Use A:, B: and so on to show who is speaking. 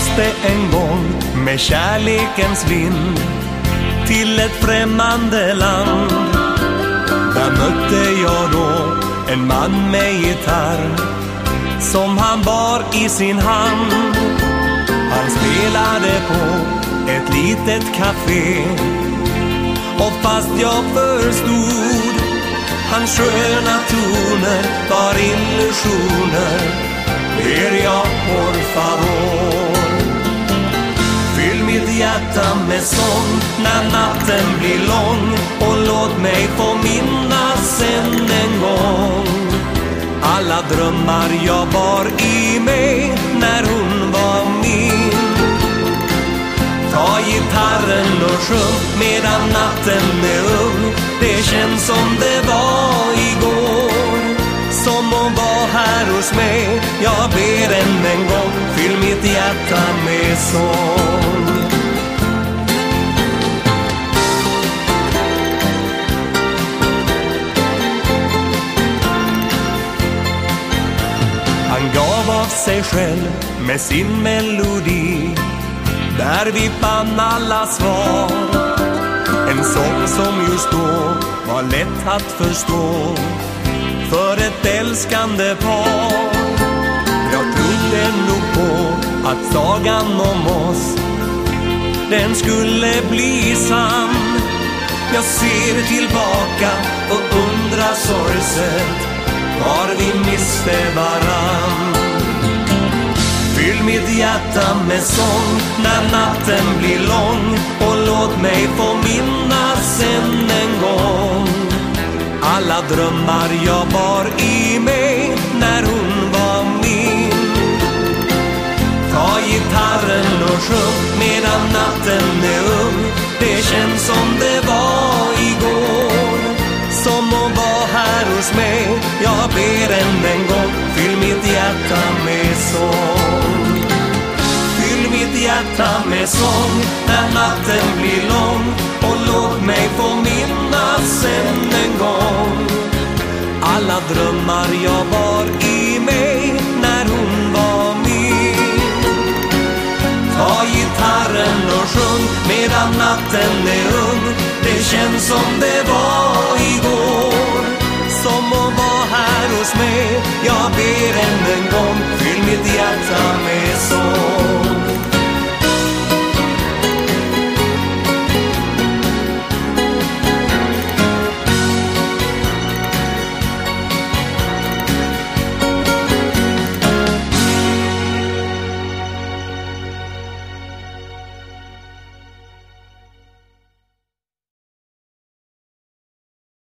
A: Jag reste en gång med kärlekens vind till ett främmande land. Där mötte jag då en man med gitarr som han bar i sin hand. Han spelade på ett litet café och fast jag förstod hans sköna toner var illusioner mitt hjärta med sång när natten blir lång. Och låt mig få minnas än en gång alla drömmar jag bar i mig när hon var min. Ta gitarren och sjung medan natten är ung. Det känns som det var igår. Som hon var här hos mig. Jag ber än en gång. Fyll mitt hjärta med sång. Han gav av sig själv med sin melodi där vi fann alla svar. En sång som just då var lätt att förstå för ett älskande par. Jag trodde nog på att sagan om oss den skulle bli sann. Jag ser tillbaka och undrar sorgset var vi miste varann. Fyll mitt hjärta med sång när natten blir lång och låt mig få minnas än en gång alla drömmar jag bar i mig när hon var min. Ta gitarren och sjung medan natten är ung det känns som jag ber än en gång. Fyll mitt hjärta med sång. Fyll mitt hjärta med sång när natten blir lång. Och låt mig få minnas än en gång alla drömmar jag bar i mig när hon var min. Ta gitarren och sjung medan natten är ung. Det känns som det var än en gång, fyll mitt hjärta med sång.